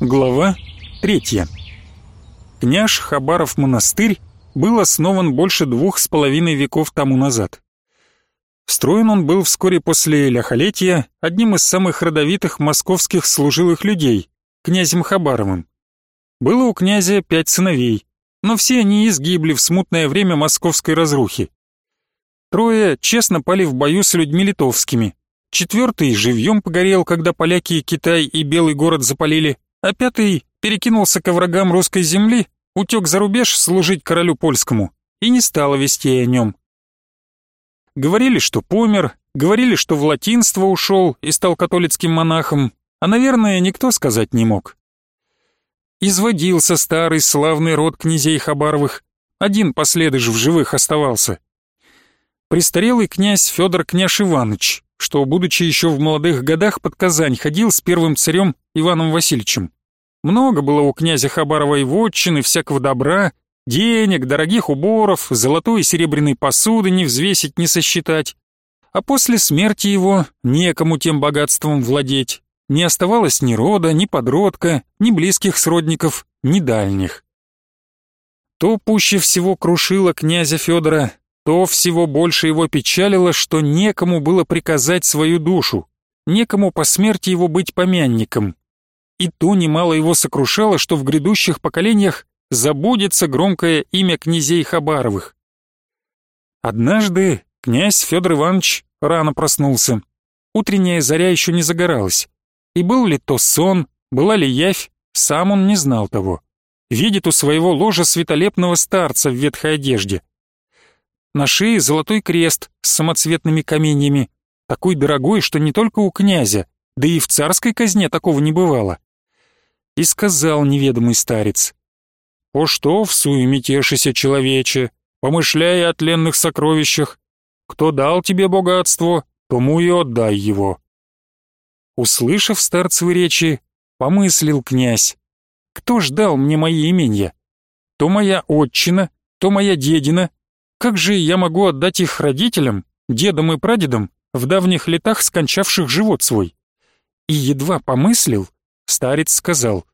Глава 3. Княж Хабаров монастырь был основан больше двух с половиной веков тому назад. Строен он был вскоре после ляхолетия одним из самых родовитых московских служилых людей, князем Хабаровым. Было у князя пять сыновей, но все они изгибли в смутное время московской разрухи. Трое честно пали в бою с людьми литовскими, четвертый живьем погорел, когда поляки Китай и Белый город запалили, а пятый перекинулся ко врагам русской земли, утек за рубеж служить королю польскому и не стало вести о нем. Говорили, что помер, говорили, что в латинство ушел и стал католицким монахом, а, наверное, никто сказать не мог. Изводился старый славный род князей Хабаровых, один последыш в живых оставался. Престарелый князь Федор Княж Иванович, что, будучи еще в молодых годах, под Казань ходил с первым царем Иваном Васильевичем. Много было у князя Хабарова и вотчины, всякого добра, денег, дорогих уборов, золотой и серебряной посуды не взвесить, не сосчитать. А после смерти его некому тем богатством владеть. Не оставалось ни рода, ни подродка, ни близких сродников, ни дальних. То пуще всего крушило князя Федора, то всего больше его печалило, что некому было приказать свою душу, некому по смерти его быть помянником. И то немало его сокрушало, что в грядущих поколениях забудется громкое имя князей Хабаровых. Однажды князь Федор Иванович рано проснулся. Утренняя заря еще не загоралась. И был ли то сон, была ли явь, сам он не знал того. Видит у своего ложа светолепного старца в ветхой одежде. На шее золотой крест с самоцветными каменьями, такой дорогой, что не только у князя, да и в царской казне такого не бывало. И сказал неведомый старец, «По что в суеме тешися, человече, помышляя о тленных сокровищах? Кто дал тебе богатство, тому и отдай его». Услышав старцевы речи, помыслил князь, «Кто ж дал мне мои именья? То моя отчина, то моя дедина, как же я могу отдать их родителям, дедам и прадедам, в давних летах скончавших живот свой? И едва помыслил, старец сказал,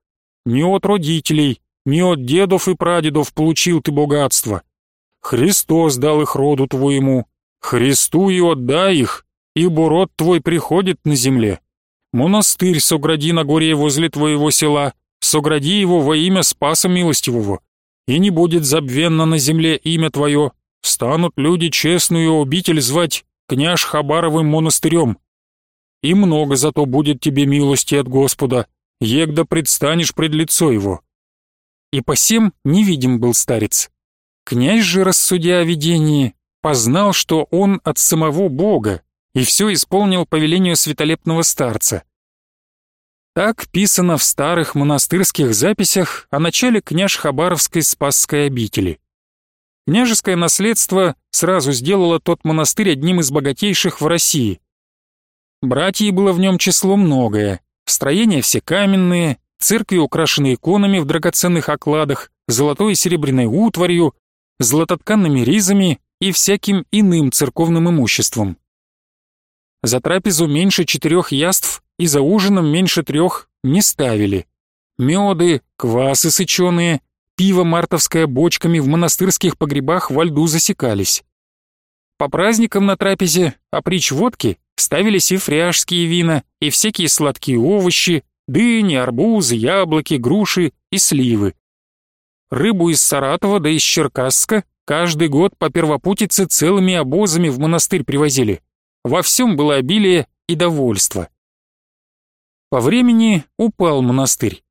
«Не от родителей, не от дедов и прадедов получил ты богатство. Христос дал их роду твоему, Христу и отдай их, ибо род твой приходит на земле. Монастырь согради на горе возле твоего села, согради его во имя Спаса Милостивого, и не будет забвенно на земле имя твое, станут люди честную обитель звать княж Хабаровым монастырем. И много зато будет тебе милости от Господа, егда предстанешь пред лицо его. И по всем невидим был старец. Князь же, рассудя о видении, познал, что он от самого Бога, и все исполнил по велению светолепного старца. Так писано в старых монастырских записях о начале княж Хабаровской Спасской обители. Княжеское наследство сразу сделало тот монастырь одним из богатейших в России. Братьев было в нем число многое, строения все каменные, церкви украшены иконами в драгоценных окладах, золотой и серебряной утварью, златотканными ризами и всяким иным церковным имуществом. За трапезу меньше четырех яств и за ужином меньше трех не ставили. Меды, квасы сыченые, Пиво мартовское бочками в монастырских погребах во льду засекались. По праздникам на трапезе, а прич водки, ставились и фряжские вина, и всякие сладкие овощи, дыни, арбузы, яблоки, груши и сливы. Рыбу из Саратова да из Черкасска каждый год по первопутице целыми обозами в монастырь привозили. Во всем было обилие и довольство. По времени упал монастырь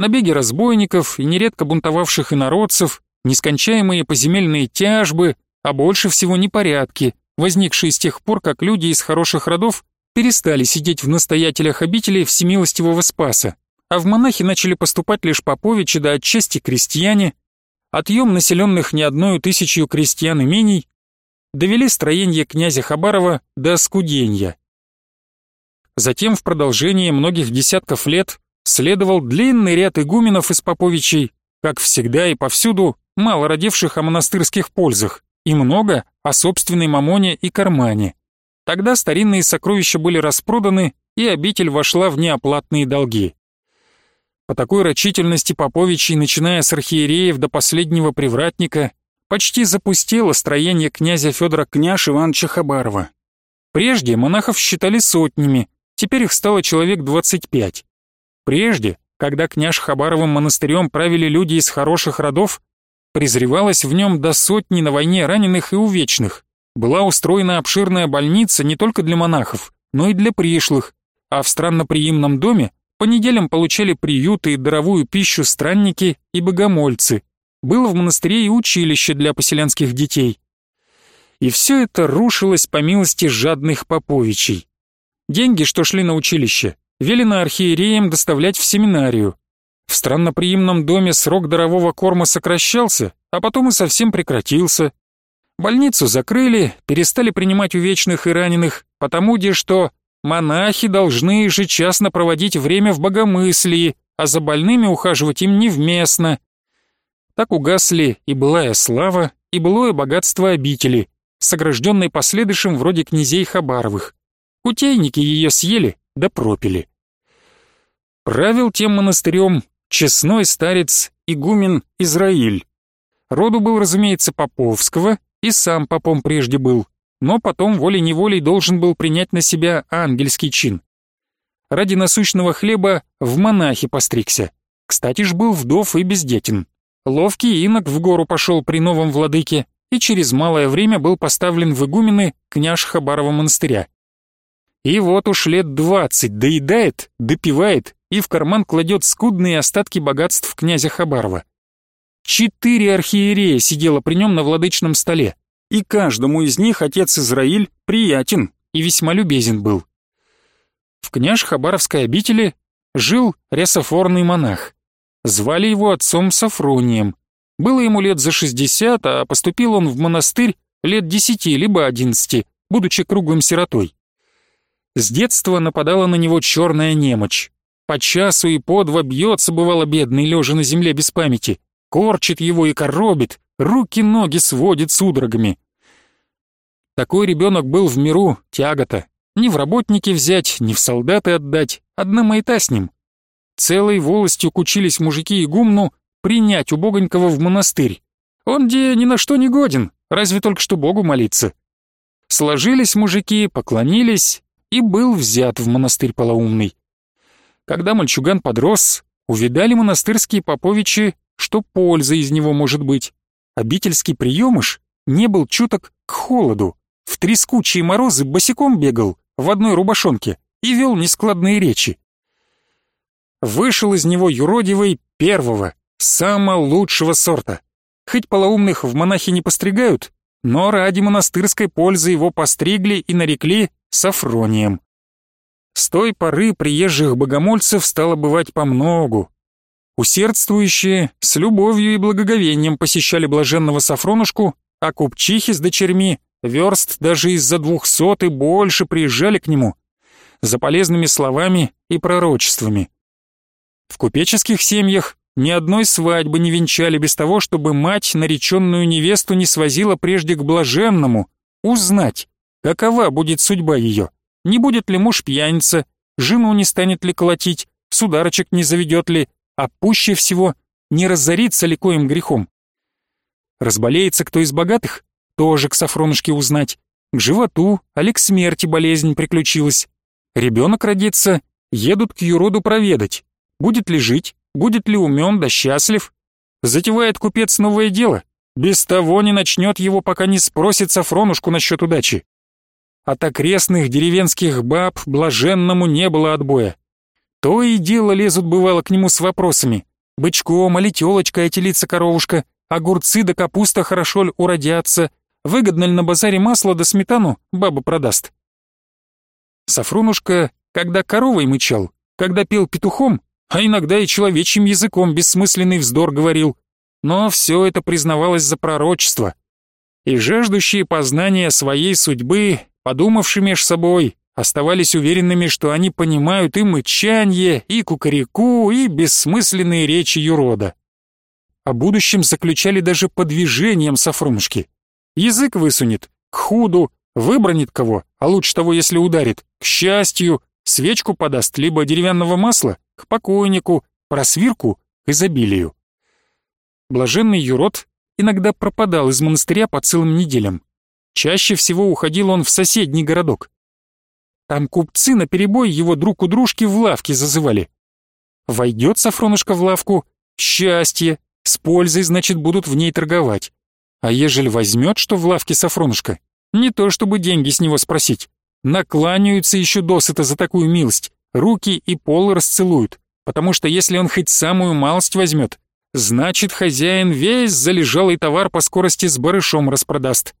набеги разбойников и нередко бунтовавших инородцев, нескончаемые поземельные тяжбы, а больше всего непорядки, возникшие с тех пор, как люди из хороших родов перестали сидеть в настоятелях обители всемилостивого Спаса, а в монахи начали поступать лишь поповичи да отчасти крестьяне, отъем населенных не одной тысячью крестьян имений, довели строение князя Хабарова до скуденья. Затем в продолжении многих десятков лет следовал длинный ряд игуменов из поповичей, как всегда и повсюду, мало родивших о монастырских пользах, и много о собственной мамоне и кармане. Тогда старинные сокровища были распроданы, и обитель вошла в неоплатные долги. По такой рачительности Поповичей, начиная с архиереев до последнего привратника, почти запустило строение князя Федора княж Ивановича Хабарова. Прежде монахов считали сотнями, теперь их стало человек 25. Прежде, когда княж Хабаровым монастырем правили люди из хороших родов, презревалось в нем до сотни на войне раненых и увечных. Была устроена обширная больница не только для монахов, но и для пришлых, а в странноприимном доме по неделям получали приюты и даровую пищу странники и богомольцы. Было в монастыре и училище для поселенских детей. И все это рушилось по милости жадных поповичей. Деньги, что шли на училище, велено архиереям доставлять в семинарию. В странноприимном доме срок дарового корма сокращался, а потом и совсем прекратился. Больницу закрыли, перестали принимать увечных и раненых, потому где что Монахи должны ежечасно проводить время в богомыслии, а за больными ухаживать им невместно. Так угасли и былая слава, и былое богатство обители, согражденной последующим вроде князей Хабаровых. Кутейники ее съели да пропили. Правил тем монастырем честной старец игумен Израиль. Роду был, разумеется, Поповского, и сам попом прежде был но потом волей-неволей должен был принять на себя ангельский чин. Ради насущного хлеба в монахи постригся. Кстати ж был вдов и бездетен. Ловкий инок в гору пошел при новом владыке и через малое время был поставлен в игумены княж Хабарова монастыря. И вот уж лет двадцать доедает, допивает и в карман кладет скудные остатки богатств князя Хабарова. Четыре архиерея сидело при нем на владычном столе, и каждому из них отец Израиль приятен и весьма любезен был. В княж Хабаровской обители жил ресофорный монах. Звали его отцом Сафронием. Было ему лет за 60, а поступил он в монастырь лет 10 либо 11, будучи круглым сиротой. С детства нападала на него черная немочь. По часу и по два бьется, бывало, бедный, лежа на земле без памяти. Корчит его и коробит, руки-ноги сводит судорогами. Такой ребенок был в миру тягота. Ни в работники взять, ни в солдаты отдать, одна маята с ним. Целой волостью кучились мужики и гумну принять убогонького в монастырь. Он где ни на что не годен, разве только что Богу молиться. Сложились мужики, поклонились, и был взят в монастырь полоумный. Когда мальчуган подрос, увидали монастырские поповичи, что польза из него может быть. Обительский приемыш не был чуток к холоду, в трескучие морозы босиком бегал в одной рубашонке и вел нескладные речи. Вышел из него юродивый первого, самого лучшего сорта. Хоть полоумных в монахи не постригают, но ради монастырской пользы его постригли и нарекли Сафронием. С той поры приезжих богомольцев стало бывать помногу. Усердствующие с любовью и благоговением посещали блаженного Сафронушку, а купчихи с дочерьми верст даже из-за двухсот и больше приезжали к нему за полезными словами и пророчествами. В купеческих семьях ни одной свадьбы не венчали без того, чтобы мать нареченную невесту не свозила прежде к блаженному, узнать, какова будет судьба ее, не будет ли муж пьяница, жену не станет ли колотить, сударочек не заведет ли, а пуще всего, не разорится ли коим грехом. Разболеется кто из богатых, тоже к Сафронушке узнать. К животу, али к смерти болезнь приключилась. Ребенок родится, едут к юроду проведать. Будет ли жить, будет ли умен да счастлив. Затевает купец новое дело. Без того не начнет его, пока не спросит Сафронушку насчет удачи. От окрестных деревенских баб блаженному не было отбоя. То и дело лезут бывало к нему с вопросами. Бычком, али тёлочкой отелится коровушка, огурцы да капуста хорошо ли уродятся, Выгодно ли на базаре масло да сметану баба продаст? Сафронушка, когда коровой мычал, когда пел петухом, а иногда и человечьим языком бессмысленный вздор говорил. Но все это признавалось за пророчество. И жаждущие познания своей судьбы, подумавши меж собой, оставались уверенными, что они понимают и мычанье, и кукареку, и бессмысленные речи юрода. О будущем заключали даже по движениям Сафронушки. Язык высунет, к худу, выбронит кого, а лучше того, если ударит, к счастью, свечку подаст, либо деревянного масла, к покойнику, просвирку к изобилию. Блаженный юрод иногда пропадал из монастыря по целым неделям. Чаще всего уходил он в соседний городок. Там купцы на перебой его друг у дружки в лавке зазывали. Войдет Сафронушка в лавку, счастье, с пользой, значит, будут в ней торговать. А ежели возьмет, что в лавке Сафронушка, не то чтобы деньги с него спросить, накланяются еще досыта за такую милость, руки и пол расцелуют, потому что если он хоть самую малость возьмет, значит, хозяин весь залежалый товар по скорости с барышом распродаст.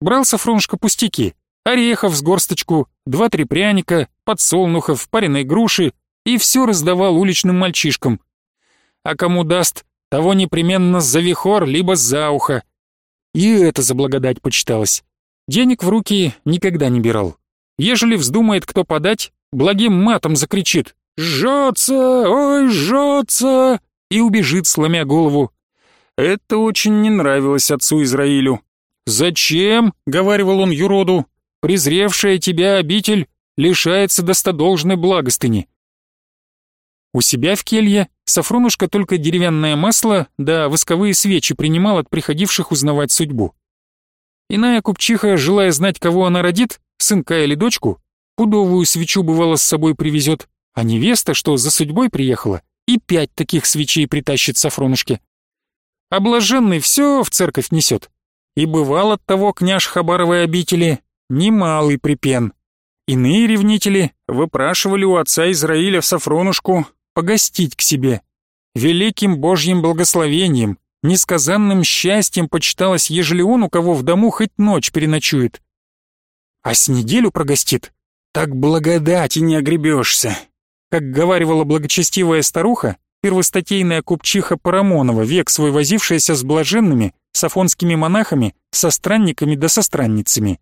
Брал Сафронушка пустяки, орехов с горсточку, два-три пряника, подсолнухов, пареной груши и все раздавал уличным мальчишкам. А кому даст, того непременно за вихор либо за ухо. И это за благодать почиталось. Денег в руки никогда не бирал. Ежели вздумает кто подать, благим матом закричит «Жжется! Ой, жжется!» и убежит, сломя голову. Это очень не нравилось отцу Израилю. «Зачем?» — говаривал он юроду. «Презревшая тебя обитель лишается достодолжной благостыни». У себя в келье Сафронушка только деревянное масло да восковые свечи принимал от приходивших узнавать судьбу. Иная купчиха, желая знать, кого она родит, сынка или дочку, пудовую свечу бывало с собой привезет, а невеста, что за судьбой приехала, и пять таких свечей притащит Сафронушке. А блаженный все в церковь несет. И бывал от того княж Хабаровой обители немалый припен. Иные ревнители выпрашивали у отца Израиля в Сафронушку погостить к себе. Великим Божьим благословением, несказанным счастьем почиталось, ежели он у кого в дому хоть ночь переночует. А с неделю прогостит, так благодати не огребешься. Как говаривала благочестивая старуха, первостатейная купчиха Парамонова, век свой возившаяся с блаженными, сафонскими монахами, со странниками да со странницами.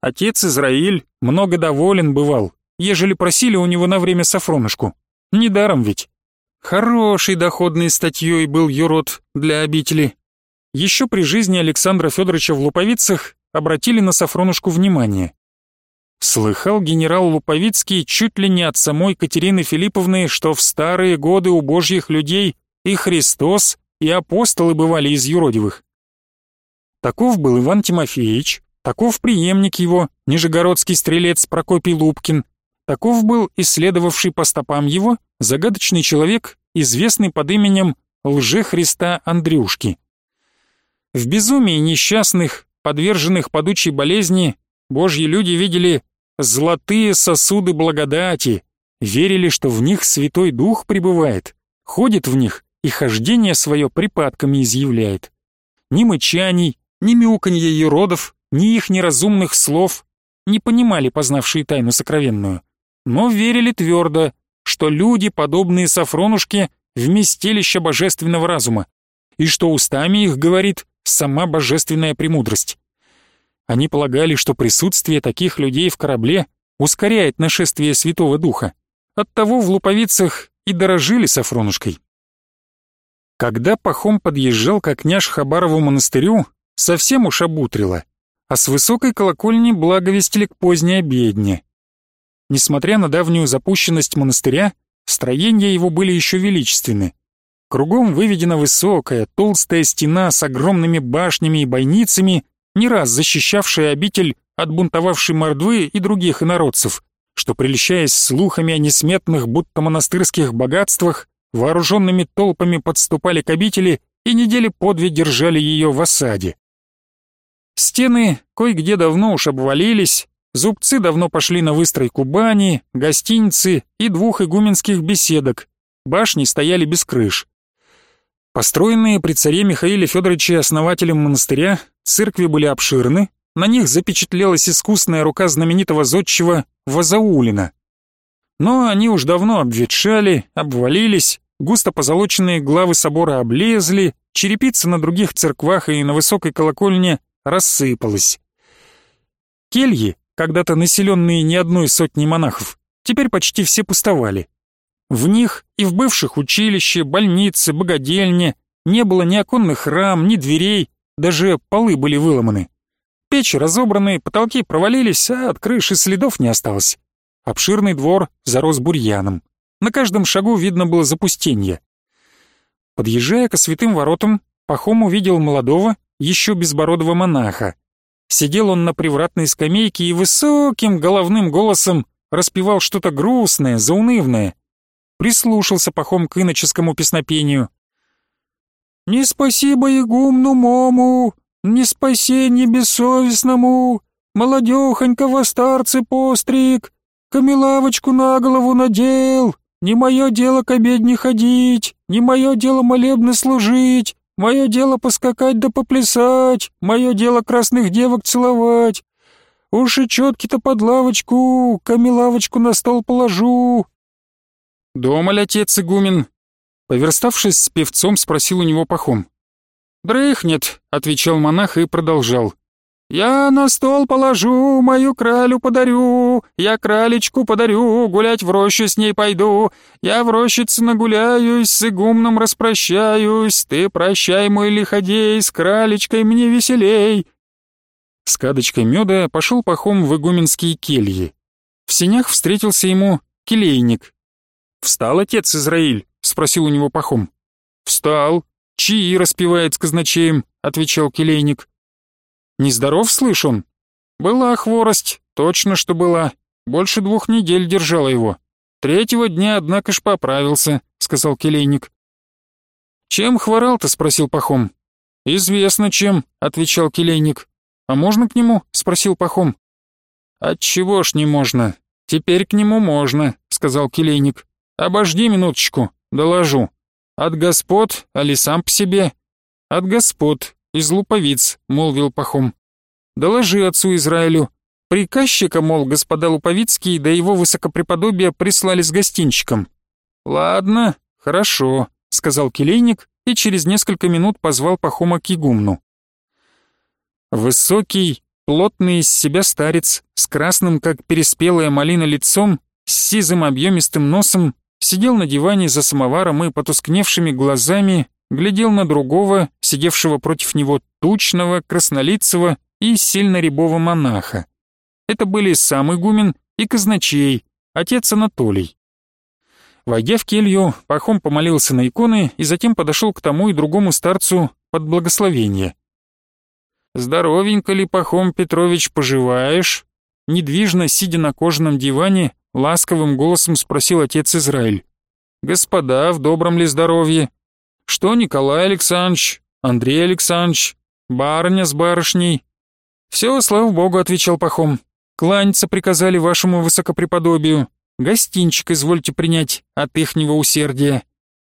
Отец Израиль много доволен бывал, ежели просили у него на время Сафронушку. Недаром ведь. Хорошей доходной статьей был юрод для обители. Еще при жизни Александра Федоровича в Луповицах обратили на Сафронушку внимание. Слыхал генерал Луповицкий чуть ли не от самой Катерины Филипповны, что в старые годы у божьих людей и Христос, и апостолы бывали из юродивых. Таков был Иван Тимофеевич, таков преемник его, нижегородский стрелец Прокопий Лубкин, Таков был исследовавший по стопам его загадочный человек, известный под именем Лже-Христа Андрюшки. В безумии несчастных, подверженных падучей болезни, божьи люди видели золотые сосуды благодати, верили, что в них Святой Дух пребывает, ходит в них и хождение свое припадками изъявляет. Ни мычаний, ни мяуканья еродов, ни их неразумных слов не понимали познавшие тайну сокровенную но верили твердо, что люди, подобные Сафронушке, вместилище божественного разума, и что устами их говорит сама божественная премудрость. Они полагали, что присутствие таких людей в корабле ускоряет нашествие Святого Духа. Оттого в Луповицах и дорожили Сафронушкой. Когда Пахом подъезжал к княж Хабарову монастырю, совсем уж обутрило, а с высокой колокольни благовестили к поздней обедне. Несмотря на давнюю запущенность монастыря, строения его были еще величественны. Кругом выведена высокая, толстая стена с огромными башнями и бойницами, не раз защищавшая обитель от бунтовавшей мордвы и других инородцев, что, прельщаясь слухами о несметных будто монастырских богатствах, вооруженными толпами подступали к обители и недели по держали ее в осаде. Стены кое-где давно уж обвалились, Зубцы давно пошли на выстройку бани, гостиницы и двух игуменских беседок. Башни стояли без крыш. Построенные при царе Михаиле Федоровиче основателем монастыря, церкви были обширны, на них запечатлелась искусная рука знаменитого зодчего Вазаулина. Но они уж давно обветшали, обвалились, густо позолоченные главы собора облезли, черепица на других церквах и на высокой колокольне рассыпалась. Кельи, когда-то населенные не одной сотней монахов, теперь почти все пустовали. В них и в бывших училище, больнице, богадельне не было ни оконных рам, ни дверей, даже полы были выломаны. Печи разобраны, потолки провалились, а от крыши следов не осталось. Обширный двор зарос бурьяном. На каждом шагу видно было запустение. Подъезжая к святым воротам, Пахом увидел молодого, еще безбородого монаха. Сидел он на привратной скамейке и высоким головным голосом распевал что-то грустное, заунывное. Прислушался Пахом к иноческому песнопению. «Не спасибо игумну мому, не спасенье бессовестному, молодехонького старцы постриг, камелавочку на голову надел, не мое дело к обедне ходить, не мое дело молебно служить, мое дело поскакать да поплясать, мое дело красных девок целовать. Уши четки-то под лавочку, камелавочку на стол положу». «Дома ли отец игумен?» Поверставшись с певцом, спросил у него Пахом. «Дрыхнет», — отвечал монах и продолжал. «Я на стол положу, мою кралю подарю, я кралечку подарю, гулять в рощу с ней пойду, я в рощице нагуляюсь, с игумном распрощаюсь, ты прощай, мой лиходей, с кралечкой мне веселей». С кадочкой меда пошел пахом в игуменские кельи. В сенях встретился ему келейник. «Встал отец Израиль?» — спросил у него пахом. «Встал, чаи распевает с казначеем», — отвечал келейник. Нездоров, слышь он? Была хворость, точно что была. Больше двух недель держала его. Третьего дня, однако ж, поправился, сказал келейник. Чем хворал-то, спросил Пахом. Известно чем, отвечал келейник. А можно к нему? спросил Пахом. Отчего ж не можно? Теперь к нему можно, сказал келейник. Обожди минуточку, доложу. От господ, али сам по себе? От господ, из луповиц», — молвил Пахом. «Доложи отцу Израилю. Приказчика, мол, господа Луповицкие да его высокопреподобие прислали с гостинчиком». «Ладно, хорошо», — сказал келейник и через несколько минут позвал Пахома к игумну. Высокий, плотный из себя старец, с красным, как переспелая малина лицом, с сизым объемистым носом, сидел на диване за самоваром и потускневшими глазами глядел на другого, сидевшего против него тучного, краснолицего и сильно рябого монаха. Это были сам игумен и казначей, отец Анатолий. Войдя в келью, Пахом помолился на иконы и затем подошел к тому и другому старцу под благословение. «Здоровенько ли, Пахом Петрович, поживаешь?» Недвижно, сидя на кожаном диване, ласковым голосом спросил отец Израиль. «Господа, в добром ли здоровье?» Что Николай Александрович, Андрей Александрович, барыня с барышней? Все, слава богу, отвечал Пахом. Кланяться приказали вашему высокопреподобию. Гостинчик извольте принять от ихнего усердия.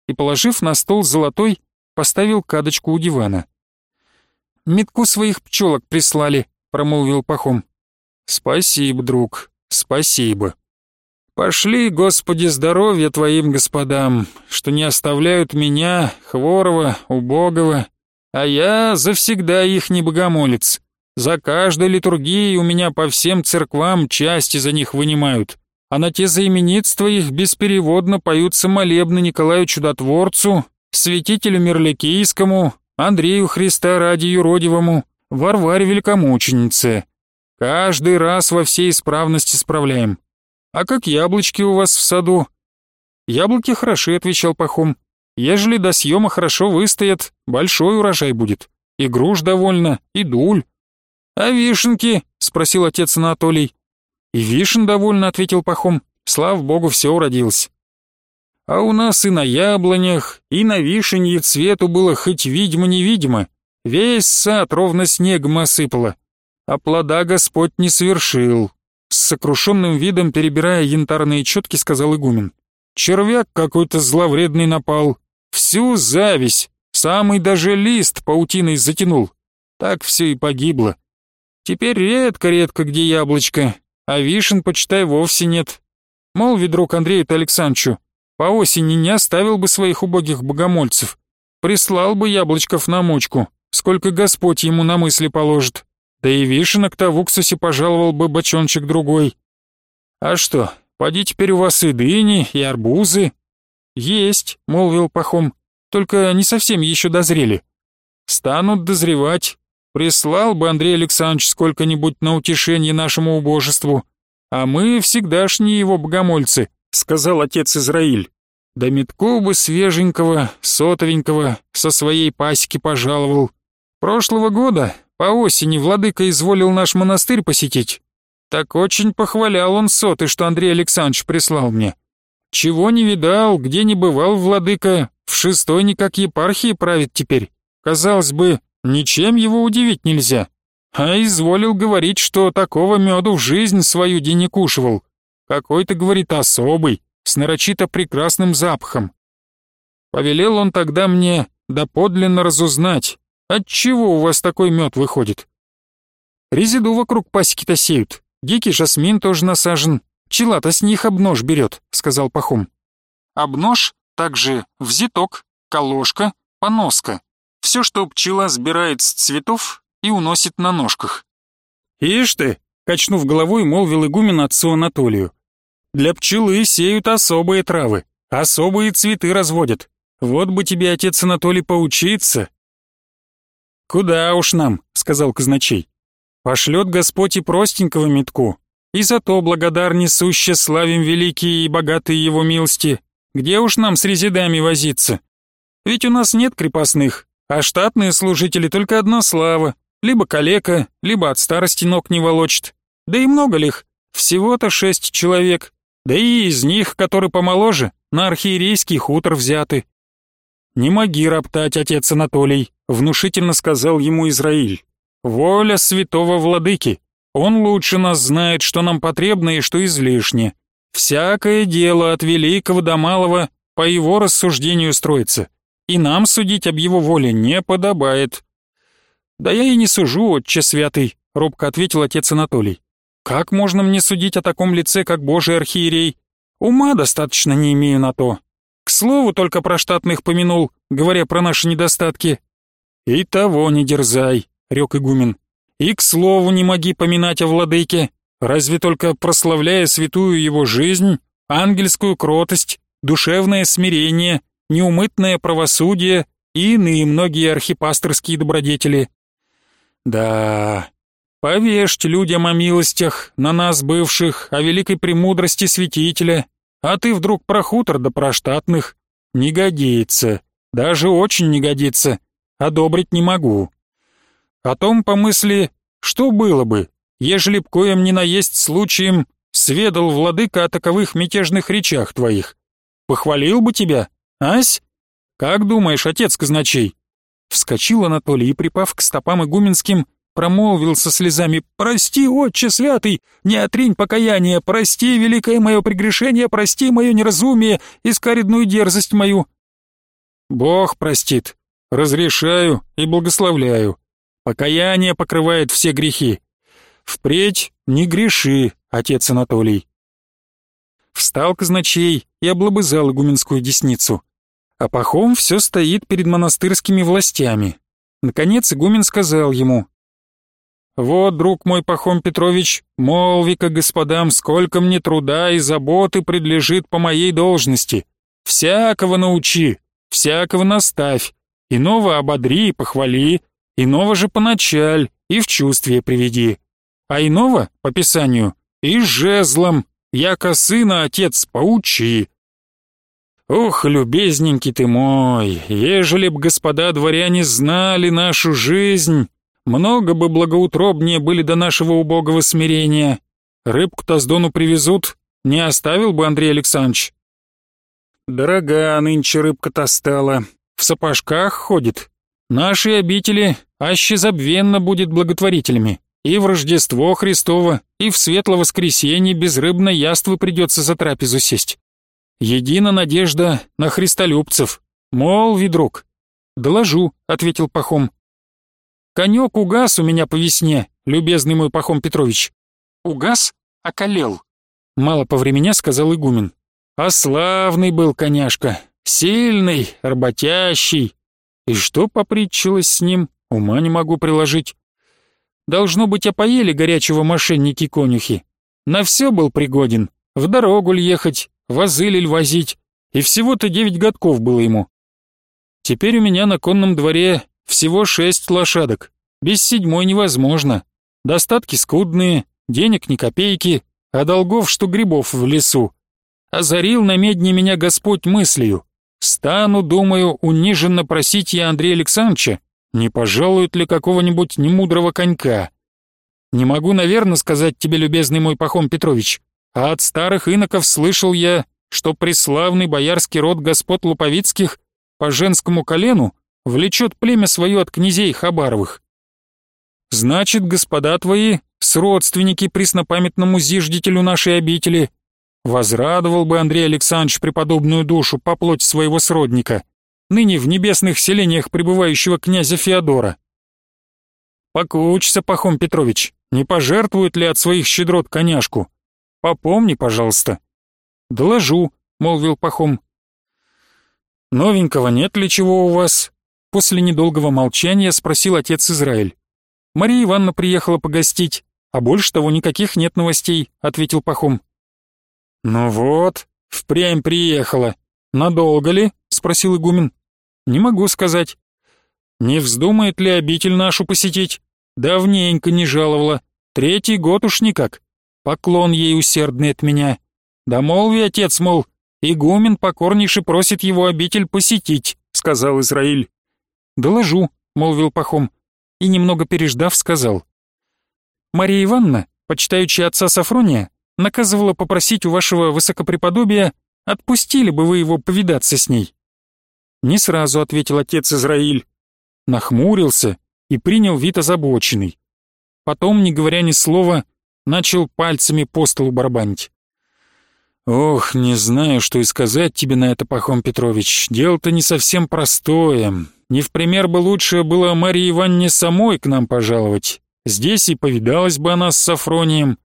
И, положив на стол золотой, поставил кадочку у дивана. «Метку своих пчелок прислали», — промолвил Пахом. «Спасибо, друг, спасибо». Пошли, Господи, здоровья Твоим господам, что не оставляют меня, хворого, убогого, а я завсегда их не богомолец. За каждой литургией у меня по всем церквам части за них вынимают, а на те заименитства их беспереводно поются молебны Николаю Чудотворцу, святителю Мирликийскому, Андрею Христа ради юродивому, Варваре Великомученице. Каждый раз во всей исправности справляем. «А как яблочки у вас в саду?» «Яблоки хороши», — отвечал Пахом. «Ежели до съема хорошо выстоят, большой урожай будет. И груш довольно, и дуль». «А вишенки?» — спросил отец Анатолий. «И вишен довольно», — ответил Пахом. «Слава богу, все уродилось». «А у нас и на яблонях, и на вишенье цвету было хоть видимо-невидимо. Весь сад ровно снегом осыпало. А плода Господь не свершил, с сокрушенным видом, перебирая янтарные четки, сказал игумен. «Червяк какой-то зловредный напал. Всю зависть, самый даже лист паутиной затянул. Так все и погибло. Теперь редко-редко где яблочко, а вишен, почитай, вовсе нет. Мол, ведро к Андрею-то Александровичу, по осени не оставил бы своих убогих богомольцев. Прислал бы яблочков на мочку, сколько Господь ему на мысли положит. Да и вишенок-то в уксусе пожаловал бы бочончик другой. А что, поди теперь у вас и дыни, и арбузы. Есть, молвил Пахом, только не совсем еще дозрели. Станут дозревать. Прислал бы Андрей Александрович сколько-нибудь на утешение нашему убожеству. А мы всегдашние его богомольцы, сказал отец Израиль. Да метку бы свеженького, сотовенького, со своей пасеки пожаловал. Прошлого года, по осени, владыка изволил наш монастырь посетить. Так очень похвалял он соты, что Андрей Александрович прислал мне. Чего не видал, где не бывал владыка, в шестой никак епархии правит теперь. Казалось бы, ничем его удивить нельзя. А изволил говорить, что такого меду в жизнь свою день не кушивал. Какой-то, говорит, особый, с нарочито прекрасным запахом. Повелел он тогда мне доподлинно разузнать, отчего у вас такой мед выходит. Резиду вокруг пасеки-то сеют, дикий жасмин тоже насажен, пчела-то с них обнож берет, сказал Пахом. Обнож, также взиток, колошка, поноска. Все, что пчела сбирает с цветов и уносит на ножках. «Ишь ты!» — качнув головой, молвил игумен отцу Анатолию. Для пчелы сеют особые травы, особые цветы разводят. Вот бы тебе, отец Анатолий, поучиться. Куда уж нам, сказал казначей. Пошлет Господь и простенького метку, и за то благодарни суще славим великие и богатые его милости. Где уж нам с резидами возиться? Ведь у нас нет крепостных, а штатные служители только одна слава, либо калека, либо от старости ног не волочит. Да и много ли их? Всего-то шесть человек, да и из них, которые помоложе, на архиерейский хутор взяты. «Не моги роптать, отец Анатолий», — внушительно сказал ему Израиль. «Воля святого владыки. Он лучше нас знает, что нам потребно и что излишне. Всякое дело от великого до малого по его рассуждению строится, и нам судить об его воле не подобает». «Да я и не сужу, отче святый», — робко ответил отец Анатолий. Как можно мне судить о таком лице, как божий архиерей? Ума достаточно не имею на то. К слову, только про штатных помянул, говоря про наши недостатки. И того не дерзай, рёк игумен. И к слову не моги поминать о владыке, разве только прославляя святую его жизнь, ангельскую кротость, душевное смирение, неумытное правосудие и иные многие архипасторские добродетели. Да, Повешьте людям о милостях, на нас бывших, о великой премудрости святителя, а ты вдруг про хутор да про штатных. Не годится, даже очень не годится, одобрить не могу. О том помысли, что было бы, ежели б коем не наесть случаем сведал владыка о таковых мятежных речах твоих. Похвалил бы тебя, ась? Как думаешь, отец казначей?» Вскочил Анатолий и, припав к стопам игуменским, промолвил со слезами «Прости, отче святый, не отринь покаяние, прости великое мое прегрешение, прости мое неразумие и скаридную дерзость мою». «Бог простит, разрешаю и благословляю. Покаяние покрывает все грехи. Впредь не греши, отец Анатолий». Встал казначей и облобызал игуменскую десницу. А Пахом все стоит перед монастырскими властями. Наконец игумен сказал ему вот, друг мой Пахом Петрович, молви-ка господам, сколько мне труда и заботы предлежит по моей должности. Всякого научи, всякого наставь, иного ободри и похвали, иного же поначаль и в чувстве приведи. А иного, по писанию, и жезлом, яко сына отец поучи. Ох, любезненький ты мой, ежели б господа дворяне знали нашу жизнь, много бы благоутробнее были до нашего убогого смирения. Рыбку-то с дону привезут, не оставил бы Андрей Александрович. Дорога нынче рыбка-то стала, в сапожках ходит. Наши обители аще забвенно будет благотворителями. И в Рождество Христово, и в Светло Воскресенье без рыбной яствы придется за трапезу сесть. Едина надежда на христолюбцев. Мол, друг. «Доложу», — ответил Пахом. Конек угас у меня по весне, любезный мой Пахом Петрович. Угас? Околел. Мало по времени сказал игумен. А славный был коняшка, сильный, работящий. И что попритчилось с ним, ума не могу приложить. Должно быть, опоели горячего мошенники-конюхи. На все был пригоден, в дорогу ль ехать, возы ль возить, и всего-то девять годков было ему. Теперь у меня на конном дворе всего шесть лошадок. Без седьмой невозможно. Достатки скудные, денег ни копейки, а долгов, что грибов в лесу. озарил на медне меня Господь мыслью. Стану, думаю, униженно просить я Андрея Александровича, не пожалует ли какого-нибудь немудрого конька. Не могу, наверное, сказать тебе, любезный мой Пахом Петрович, а от старых иноков слышал я, что преславный боярский род господ Луповицких по женскому колену влечет племя свое от князей Хабаровых. Значит, господа твои, с родственники преснопамятному зиждителю нашей обители, возрадовал бы Андрей Александрович преподобную душу по плоть своего сродника, ныне в небесных селениях пребывающего князя Феодора. Покучься, Пахом Петрович, не пожертвует ли от своих щедрот коняшку? Попомни, пожалуйста. Доложу, молвил Пахом. Новенького нет ли чего у вас? После недолгого молчания спросил отец Израиль. Мария Ивановна приехала погостить, а больше того никаких нет новостей, ответил Пахом. Ну вот, впрямь приехала. Надолго ли? Спросил игумен. Не могу сказать. Не вздумает ли обитель нашу посетить? Давненько не жаловала. Третий год уж никак. Поклон ей усердный от меня. Да молви, отец, мол, игумен покорнейше просит его обитель посетить, сказал Израиль. Доложу, молвил Пахом, и немного переждав сказал. Мария Ивановна, почитающая отца Сафрония, наказывала попросить у вашего высокопреподобия, отпустили бы вы его повидаться с ней. Не сразу ответил отец Израиль, нахмурился и принял вид озабоченный. Потом, не говоря ни слова, начал пальцами по столу барабанить. «Ох, не знаю, что и сказать тебе на это, Пахом Петрович. Дело-то не совсем простое. Не в пример бы лучше было Марии Ивановне самой к нам пожаловать. Здесь и повидалась бы она с Сафронием.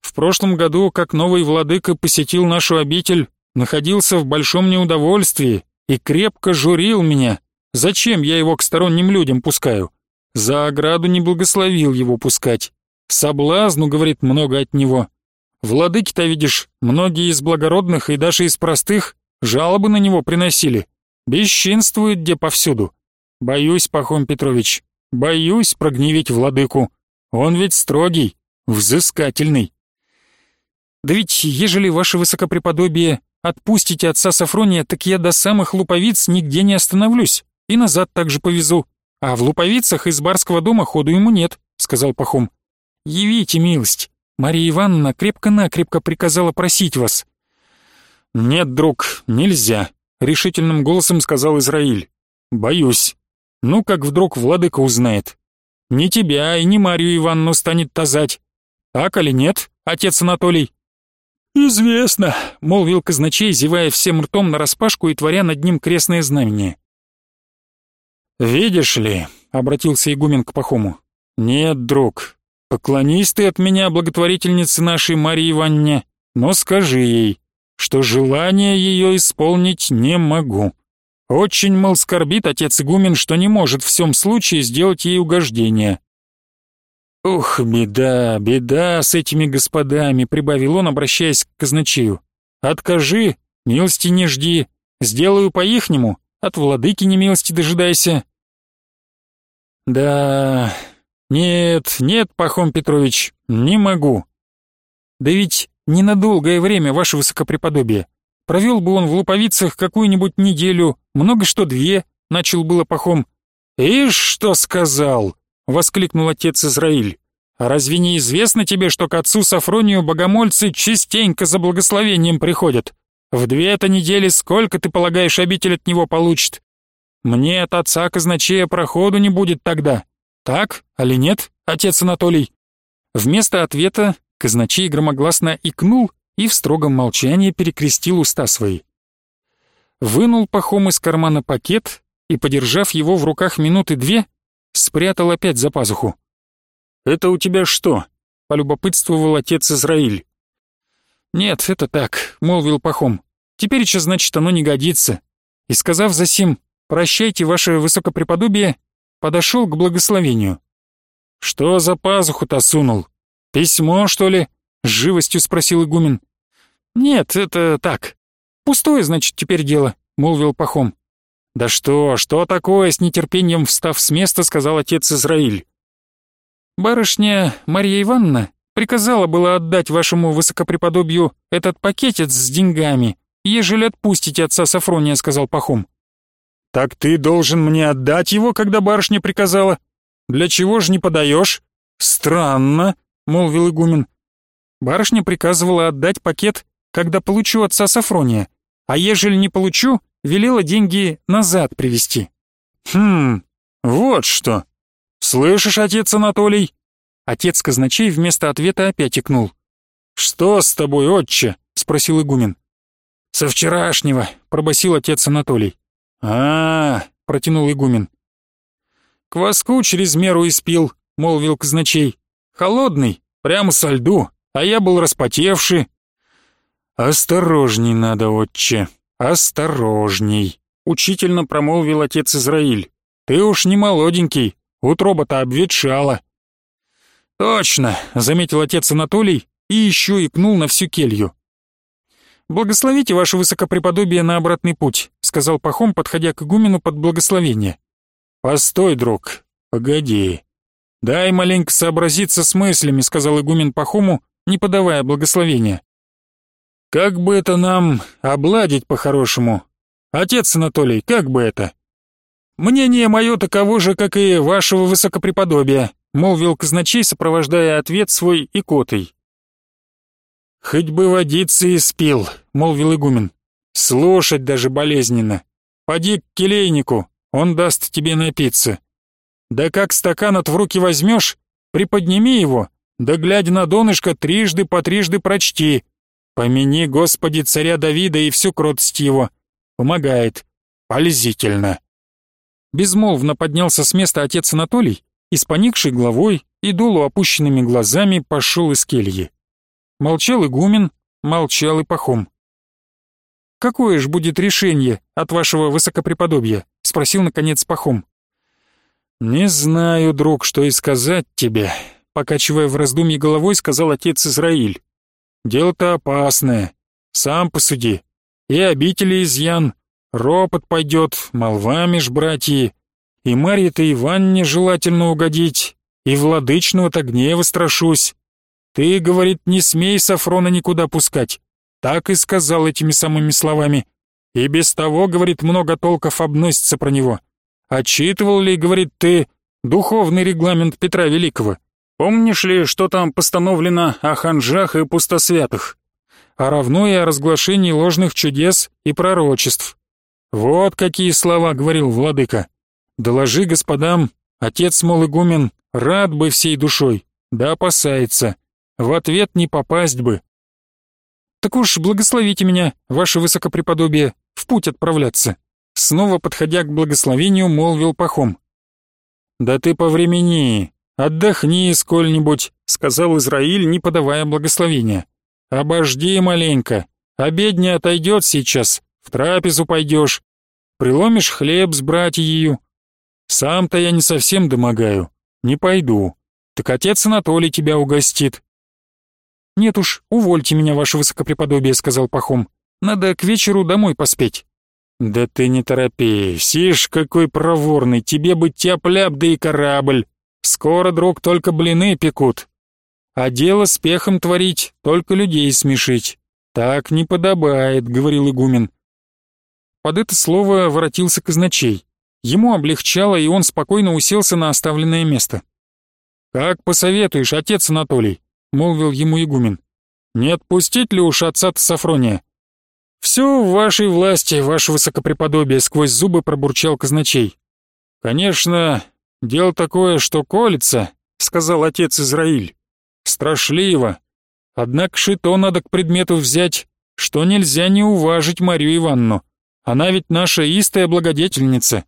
В прошлом году, как новый владыка посетил нашу обитель, находился в большом неудовольствии и крепко журил меня. Зачем я его к сторонним людям пускаю? За ограду не благословил его пускать. Соблазну, говорит, много от него. Владыки-то, видишь, многие из благородных и даже из простых жалобы на него приносили. Бесчинствует где повсюду. Боюсь, Пахом Петрович, боюсь прогневить владыку. Он ведь строгий, взыскательный. Да ведь, ежели ваше высокопреподобие отпустите отца Сафрония, так я до самых луповиц нигде не остановлюсь и назад также повезу. А в луповицах из барского дома ходу ему нет, сказал Пахом. Явите милость. Мария Ивановна крепко-накрепко приказала просить вас». «Нет, друг, нельзя», — решительным голосом сказал Израиль. «Боюсь. Ну, как вдруг владыка узнает. Ни тебя и ни Марию Ивановну станет тазать. Так или нет, отец Анатолий?» «Известно», — молвил казначей, зевая всем ртом нараспашку и творя над ним крестное знамение. «Видишь ли», — обратился игумен к Пахому, — «нет, друг, Поклонись ты от меня, благотворительнице нашей Марии Ивановне, но скажи ей, что желание ее исполнить не могу. Очень, мол, скорбит отец игумен, что не может в всем случае сделать ей угождение. «Ух, беда, беда с этими господами», — прибавил он, обращаясь к казначею. «Откажи, милости не жди, сделаю по-ихнему, от владыки не милости дожидайся». «Да, «Нет, нет, Пахом Петрович, не могу». «Да ведь ненадолгое время, ваше высокопреподобие. Провел бы он в Луповицах какую-нибудь неделю, много что две», — начал было Пахом. «Ишь, что сказал!» — воскликнул отец Израиль. «А разве не известно тебе, что к отцу Сафронию богомольцы частенько за благословением приходят? В две-то недели сколько, ты полагаешь, обитель от него получит? Мне от отца казначея проходу не будет тогда. «Так, али нет, отец Анатолий?» Вместо ответа казначей громогласно икнул и в строгом молчании перекрестил уста свои. Вынул пахом из кармана пакет и, подержав его в руках минуты две, спрятал опять за пазуху. «Это у тебя что?» — полюбопытствовал отец Израиль. «Нет, это так», — молвил пахом. «Теперь еще, значит, оно не годится». И, сказав за сим «Прощайте, ваше высокопреподобие», подошел к благословению. «Что за пазуху-то сунул? Письмо, что ли?» — с живостью спросил игумен. «Нет, это так. Пустое, значит, теперь дело», — молвил Пахом. «Да что, что такое?» — с нетерпением встав с места, сказал отец Израиль. «Барышня Марья Ивановна Приказала было отдать вашему высокопреподобию этот пакетец с деньгами, ежели отпустите отца Сафрония», — сказал Пахом. «Так ты должен мне отдать его, когда барышня приказала. Для чего же не подаешь?» «Странно», — молвил игумен. «Барышня приказывала отдать пакет, когда получу отца Сафрония, а ежели не получу, велела деньги назад привезти». «Хм, вот что. Слышишь, отец Анатолий?» Отец казначей вместо ответа опять икнул. «Что с тобой, отче?» — спросил игумен. «Со вчерашнего», — пробасил отец Анатолий. а, -а, -а протянул игумен. «Кваску через меру испил», — молвил казначей. «Холодный, прямо со льду, а я был распотевший». «Осторожней надо, отче, осторожней», — учительно промолвил отец Израиль. «Ты уж не молоденький, утроба-то обветшала». «Точно», — заметил отец Анатолий и еще икнул на всю келью. «Благословите ваше высокопреподобие на обратный путь», — сказал Пахом, подходя к игумену под благословение. «Постой, друг, погоди. Дай маленько сообразиться с мыслями», — сказал игумен Пахому, не подавая благословения. «Как бы это нам обладить по-хорошему? Отец Анатолий, как бы это?» «Мнение мое таково же, как и вашего высокопреподобия», молвил казначей, сопровождая ответ свой икотой. «Хоть бы водицы и спил», — молвил игумен. «Слушать даже болезненно. Поди к келейнику, он даст тебе напиться. Да как стакан от в руки возьмешь, приподними его, да глядя на донышко, трижды по трижды прочти. Помяни, Господи, царя Давида и всю кротость его. Помогает. Пользительно». Безмолвно поднялся с места отец Анатолий и с поникшей головой и долу опущенными глазами пошел из кельи. Молчал игумен, молчал и пахом. «Какое ж будет решение от вашего высокопреподобия?» — спросил, наконец, пахом. «Не знаю, друг, что и сказать тебе», — покачивая в раздумье головой, сказал отец Израиль. «Дело-то опасное. Сам посуди. И обители изъян, ропот пойдет, молва меж братья, и Марье-то Иванне желательно угодить, и владычного-то гнева страшусь. Ты, говорит, не смей Сафрона никуда пускать. Так и сказал этими самыми словами. И без того, говорит, много толков обносится про него. Отчитывал ли, говорит, ты духовный регламент Петра Великого? Помнишь ли, что там постановлено о ханжах и пустосвятых? А равно и о разглашении ложных чудес и пророчеств. Вот какие слова говорил владыка. Доложи господам, отец, мол, игумен, рад бы всей душой, да опасается. В ответ не попасть бы. Так уж благословите меня, ваше высокопреподобие, в путь отправляться. Снова подходя к благословению, молвил Пахом. «Да ты повремени, отдохни сколь-нибудь», — сказал Израиль, не подавая благословения. «Обожди маленько, обедня отойдет сейчас, в трапезу пойдешь, приломишь хлеб с братьею, сам-то я не совсем домогаю, не пойду. Так отец Анатолий тебя угостит». «Нет уж, увольте меня, ваше высокопреподобие», — сказал Пахом. «Надо к вечеру домой поспеть». «Да ты не торопись, ишь, какой проворный, тебе бы тяп-ляп, да и корабль. Скоро, друг, только блины пекут. А дело с пехом творить, только людей смешить. Так не подобает», — говорил игумен. Под это слово воротился казначей. Ему облегчало, и он спокойно уселся на оставленное место. «Как посоветуешь, отец Анатолий?» — молвил ему игумен. «Не отпустить ли уж отца-то Сафрония?» «Все в вашей власти, ваше высокопреподобие», — сквозь зубы пробурчал казначей. «Конечно, дело такое, что колется», — сказал отец Израиль. «Страшливо. Однако шито надо к предмету взять, что нельзя не уважить Марию Ивановну. Она ведь наша истая благодетельница.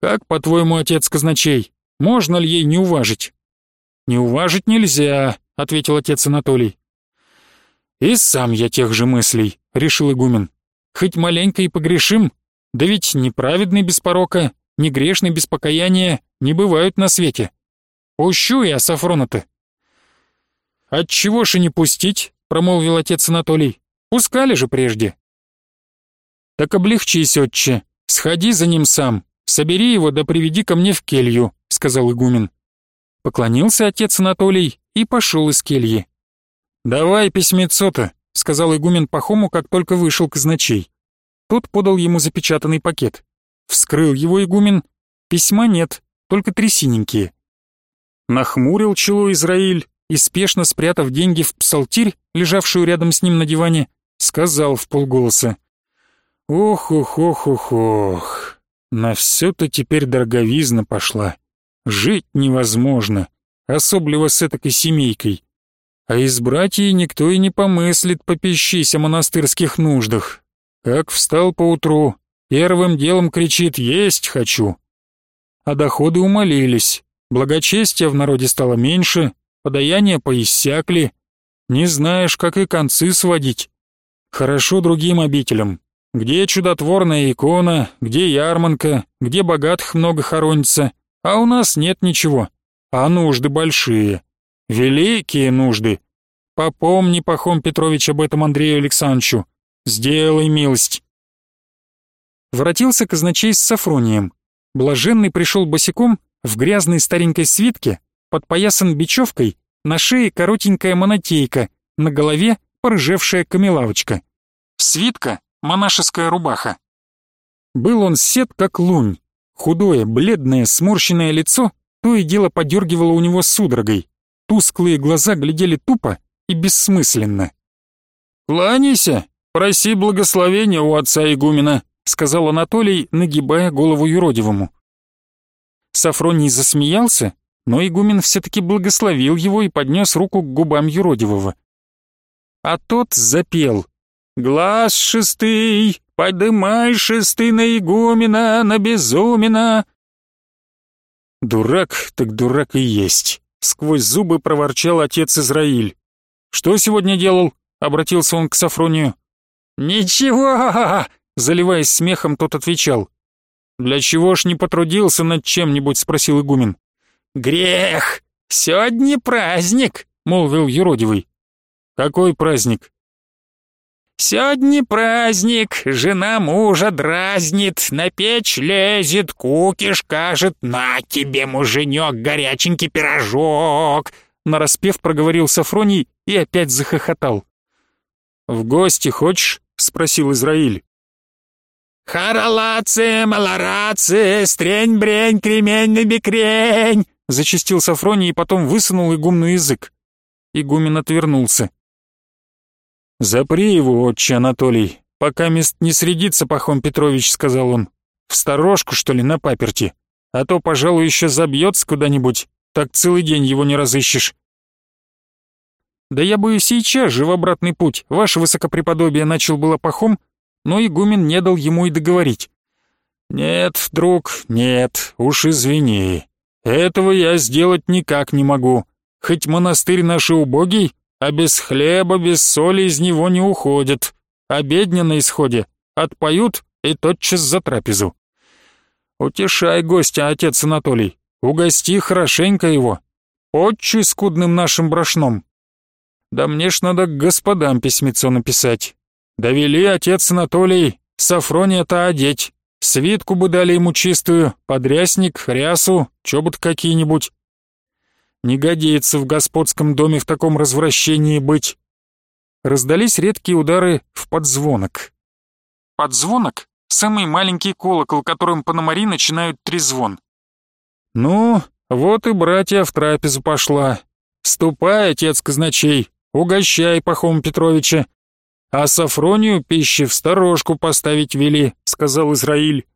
Как, по-твоему, отец казначей, можно ли ей не уважить? Не уважить нельзя, ответил отец Анатолий. И сам я тех же мыслей, решил игумен. Хоть маленько и погрешим, да ведь неправедный без порока, не грешный без покаяния не бывают на свете. Пущу я Сафрона-то. Отчего ж и не пустить, промолвил отец Анатолий. Пускали же прежде. Так облегчись, отче, сходи за ним сам, Собери его да приведи ко мне в келью», — сказал игумен. Поклонился отец Анатолий и пошел из кельи. «Давай письмецо-то», — сказал игумен Пахому, как только вышел казначей. Тот подал ему запечатанный пакет. Вскрыл его игумен. Письма нет, только три синенькие. Нахмурил чело Израиль и, спешно спрятав деньги в псалтирь, лежавшую рядом с ним на диване, сказал в полголоса. «Ох-ох-ох-ох-ох, на все-то теперь дороговизна пошла. Жить невозможно, особливо с этой семейкой. А из братьев никто и не помыслит попищись о монастырских нуждах. Как встал поутру, первым делом кричит «Есть хочу!» А доходы умолились, благочестия в народе стало меньше, подаяния поиссякли. Не знаешь, как и концы сводить. Хорошо другим обителям. Где чудотворная икона, где ярманка, где богатых много хоронится, а у нас нет ничего, а нужды большие. Великие нужды. Попомни, Пахом Петрович, об этом Андрею Александровичу. Сделай милость. Воротился казначей с Сафронием. Блаженный пришел босиком в грязной старенькой свитке, подпоясан бечевкой, на шее коротенькая монотейка, на голове порыжевшая камелавочка. Свитка — монашеская рубаха. Был он сед, как лунь. Худое, бледное, сморщенное лицо то и дело подергивало у него судорогой. Тусклые глаза глядели тупо и бессмысленно. «Кланяйся, проси благословения у отца игумена», сказал Анатолий, нагибая голову юродивому. Сафроний засмеялся, но игумен все-таки благословил его и поднес руку к губам юродивого. А тот запел «Глаз шестый, подымай шестый на игумена, на безумена». Дурак, так дурак и есть. Сквозь зубы проворчал отец Израиль. «Что сегодня делал?» — обратился он к Сафронию. «Ничего!» — заливаясь смехом, тот отвечал. «Для чего ж не потрудился над чем-нибудь?» — спросил игумен. «Грех! Сегодня праздник!» — молвил юродивый. «Какой праздник?» «Сегодня праздник, жена мужа дразнит, на печь лезет, кукиш кажет, на тебе, муженек, горяченький пирожок!» Нараспев проговорил Сафроний и опять захохотал. «В гости хочешь?» — спросил Израиль. «Харалацы, малорацы, стрень-брень, кремень на бекрень!» — зачистил Сафроний и потом высунул игумный язык. Игумен отвернулся. «Запри его, отче Анатолий, пока мест не средится, Пахом Петрович», — сказал он. «В сторожку, что ли, на паперти? А то, пожалуй, еще забьется куда-нибудь, так целый день его не разыщешь». «Да я бы и сейчас же в обратный путь, ваше высокопреподобие», — начал было Пахом, но игумен не дал ему и договорить. «Нет, друг, нет, уж извини. Этого я сделать никак не могу. Хоть монастырь наш и убогий, а без хлеба, без соли из него не уходят. Обедня на исходе, отпоют и тотчас за трапезу. Утешай гостя, отец Анатолий, угости хорошенько его, отчуй скудным нашим брошном. Да мне ж надо к господам письмецо написать. Довели отец Анатолий, Сафрония-то одеть, свитку бы дали ему чистую, подрясник, рясу, чобот какие-нибудь. Не годится в господском доме в таком развращении быть. Раздались редкие удары в подзвонок. Подзвонок — самый маленький колокол, которым пономари начинают трезвон. «Ну, вот и братья в трапезу пошла. Ступай, отец казначей, угощай Пахом Петровича. А Сафронию пищи в сторожку поставить вели», — сказал Израиль.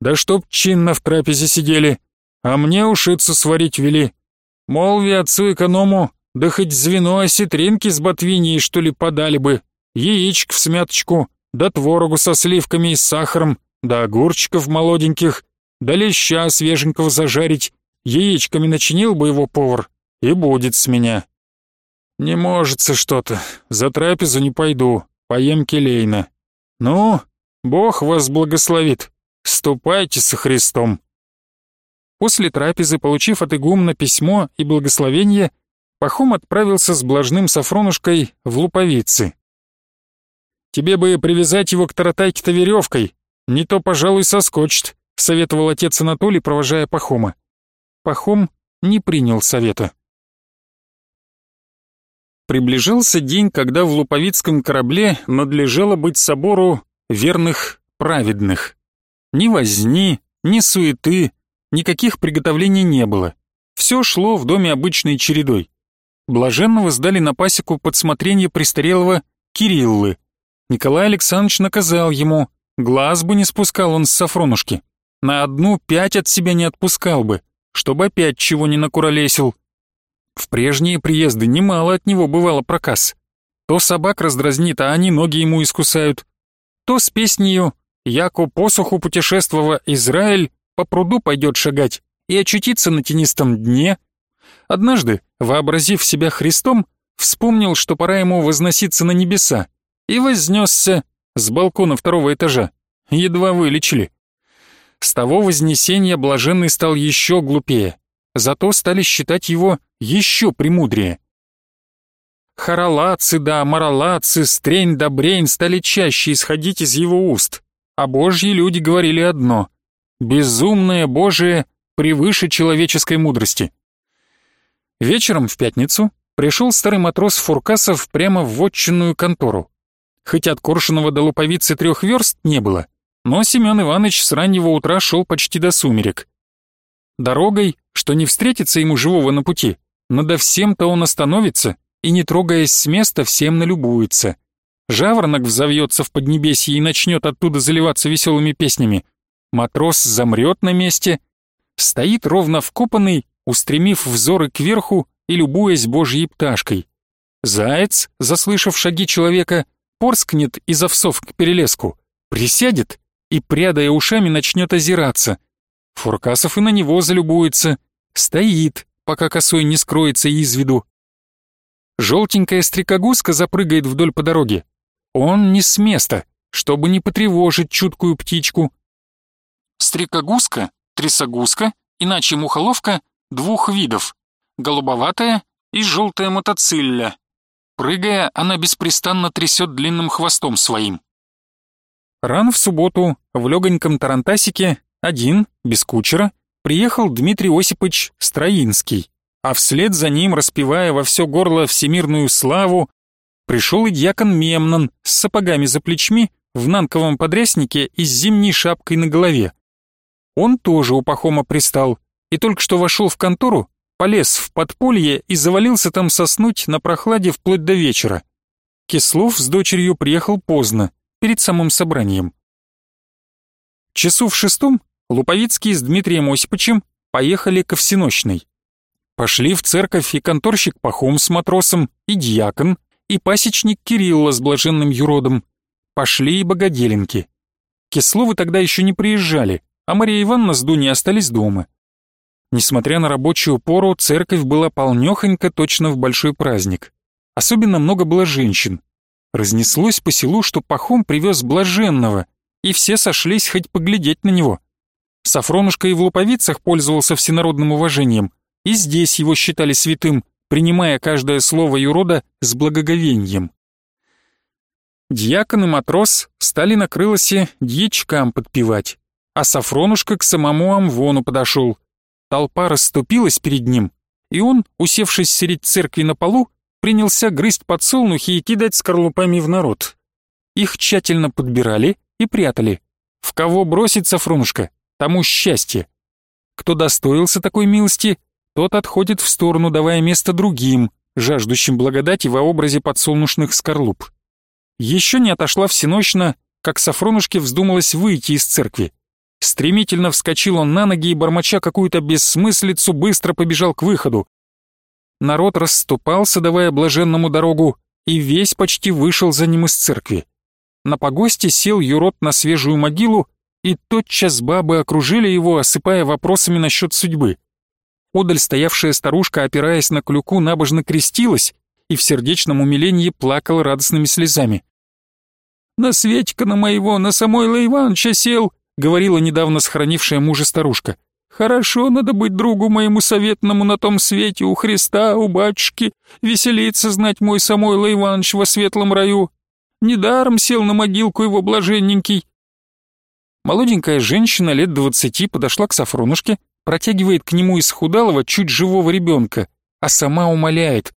«Да чтоб чинно в трапезе сидели, а мне ушицу сварить вели, Молви отцу эконому, да хоть звено осетринки с ботвиньей, что ли, подали бы, яичек в смяточку, да творогу со сливками и сахаром, да огурчиков молоденьких, да леща свеженького зажарить, яичками начинил бы его повар, и будет с меня. Не можется что-то, за трапезу не пойду, поем келейно. Ну, Бог вас благословит, ступайте со Христом. После трапезы, получив от игумна письмо и благословение, Пахом отправился с блажным Сафронушкой в Луповицы. «Тебе бы привязать его к таратайке-то веревкой, не то, пожалуй, соскочит», — советовал отец Анатолий, провожая Пахома. Пахом не принял совета. Приближался день, когда в Луповицком корабле надлежало быть собору верных праведных. Ни возни, ни суеты, никаких приготовлений не было. Все шло в доме обычной чередой. Блаженного сдали на пасеку под смотрение престарелого Кириллы. Николай Александрович наказал ему, глаз бы не спускал он с Сафронушки. На одну пять от себя не отпускал бы, чтобы опять чего не накуролесил. В прежние приезды немало от него бывало проказ. То собак раздразнит, а они ноги ему искусают. То с песнею «Яко посуху путешествова Израиль по пруду пойдет шагать и очутиться на тенистом дне». Однажды, вообразив себя Христом, вспомнил, что пора ему возноситься на небеса, и вознесся с балкона второго этажа. Едва вылечили. С того вознесения блаженный стал еще глупее, зато стали считать его еще премудрее. Харалацы да маралацы, стрень да брень стали чаще исходить из его уст, а божьи люди говорили одно — безумное Божие превыше человеческой мудрости. Вечером в пятницу пришел старый матрос Фуркасов прямо в вотчинную контору. Хоть от Коршунова до Луповицы трех верст не было, но Семен Иванович с раннего утра шел почти до сумерек. Дорогой, что не встретится ему живого на пути, надо всем-то он остановится и, не трогаясь с места, всем налюбуется. Жаворонок взовьется в поднебесье и начнет оттуда заливаться веселыми песнями. Матрос замрет на месте, стоит ровно вкопанный, устремив взоры кверху и любуясь божьей пташкой. Заяц, заслышав шаги человека, порскнет из овсов к перелеску, присядет и, прядая ушами, начнет озираться. Фуркасов и на него залюбуется, стоит, пока косой не скроется из виду. Желтенькая стрекогузка запрыгает вдоль по дороге. Он не с места, чтобы не потревожить чуткую птичку. Стрекогузка, трясогузка, иначе мухоловка, двух видов, голубоватая и желтая мотоцилля. Прыгая, она беспрестанно трясет длинным хвостом своим. Рано в субботу в легоньком тарантасике, один, без кучера, приехал Дмитрий Осипович Строинский, а вслед за ним, распевая во все горло всемирную славу, пришел и дьякон Мемнон с сапогами за плечми в нанковом подряснике и с зимней шапкой на голове. Он тоже у Пахома пристал и только что вошел в контору, полез в подполье и завалился там соснуть на прохладе вплоть до вечера. Кислов с дочерью приехал поздно, перед самым собранием. Часу в шестом Луповицкий с Дмитрием Осиповичем поехали ко всеночной. Пошли в церковь и конторщик Пахом с матросом, и дьякон, и пасечник Кирилла с блаженным юродом. Пошли и богоделенки. Кисловы тогда еще не приезжали, а Мария Ивановна с Дуней остались дома. Несмотря на рабочую пору, церковь была полнёхонько точно в большой праздник. Особенно много было женщин. Разнеслось по селу, что Пахом привез блаженного, и все сошлись хоть поглядеть на него. Сафронушка и в Луповицах пользовался всенародным уважением, и здесь его считали святым, принимая каждое слово юрода с благоговением. Дьякон и матрос стали на крылосе дьячкам подпевать, а Сафронушка к самому Амвону подошел. Толпа расступилась перед ним, и он, усевшись средь церкви на полу, принялся грызть подсолнухи и кидать скорлупами в народ. Их тщательно подбирали и прятали. В кого бросит Сафронушка, тому счастье. Кто достоился такой милости, тот отходит в сторону, давая место другим, жаждущим благодати во образе подсолнушных скорлуп. Еще не отошла всеночно, как Сафронушке вздумалось выйти из церкви. Стремительно вскочил он на ноги и, бормоча какую-то бессмыслицу, быстро побежал к выходу. Народ расступался, давая блаженному дорогу, и весь почти вышел за ним из церкви. На погосте сел юрод на свежую могилу и тотчас бабы окружили его, осыпая вопросами насчет судьбы. Одаль стоявшая старушка, опираясь на клюку, набожно крестилась и в сердечном умилении плакала радостными слезами. «На Светика на моего, на Самойла Ивановича сел», говорила недавно сохранившая мужа старушка. «Хорошо надо быть другу моему советному на том свете, у Христа, у батюшки, веселиться знать мой Самойло Иванович во светлом раю. Недаром сел на могилку его блаженненький, Молоденькая женщина лет двадцати подошла к Сафронушке, протягивает к нему исхудалого, чуть живого ребенка, а сама умоляет.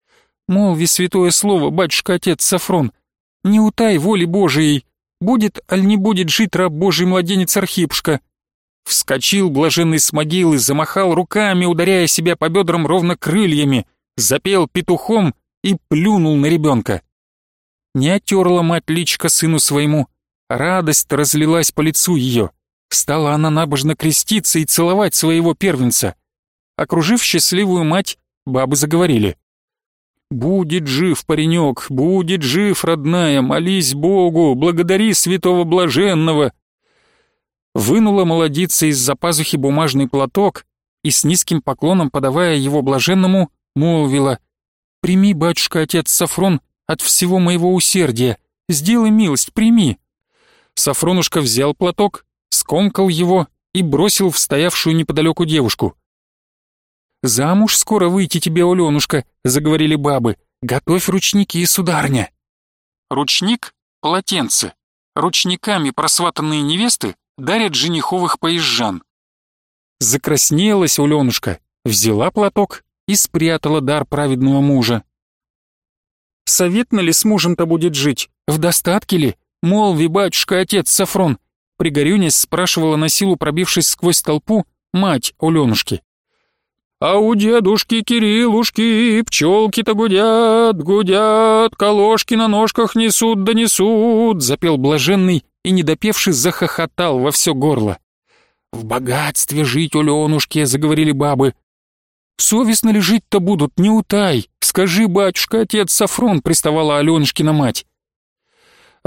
Молви святое слово, батюшка-отец Сафрон, не утай воли Божией, будет, аль не будет жить раб Божий младенец Архипшка». Вскочил блаженный с могилы, замахал руками, ударяя себя по бедрам ровно крыльями, запел петухом и плюнул на ребенка. Не оттерла мать личка сыну своему, радость разлилась по лицу ее. Стала она набожно креститься и целовать своего первенца. Окружив счастливую мать, бабы заговорили. «Будет жив паренек, будет жив, родная, молись Богу, благодари святого блаженного!» Вынула молодица из-за пазухи бумажный платок и с низким поклоном, подавая его блаженному, молвила «Прими, батюшка-отец Сафрон, от всего моего усердия, сделай милость, прими!» Сафронушка взял платок, скомкал его и бросил в стоявшую неподалеку девушку. «Замуж скоро выйти тебе, Аленушка», — заговорили бабы. «Готовь ручники, сударня». Ручник — полотенце. Ручниками просватанные невесты дарят жениховых поезжан. Закраснелась Аленушка, взяла платок и спрятала дар праведного мужа. «Советно ли с мужем-то будет жить? В достатке ли? Молви, батюшка, отец Сафрон!» Пригорюнясь спрашивала на силу, пробившись сквозь толпу, мать Аленушки. А у дедушки Кириллушки пчелки-то гудят, гудят, колошки на ножках несут да несут, запел блаженный и, не допевший, захохотал во все горло. «В богатстве жить, Аленушке», — заговорили бабы. «Совестно ли жить-то будут, не утай, скажи, батюшка, отец Сафрон», — приставала Аленушкина мать.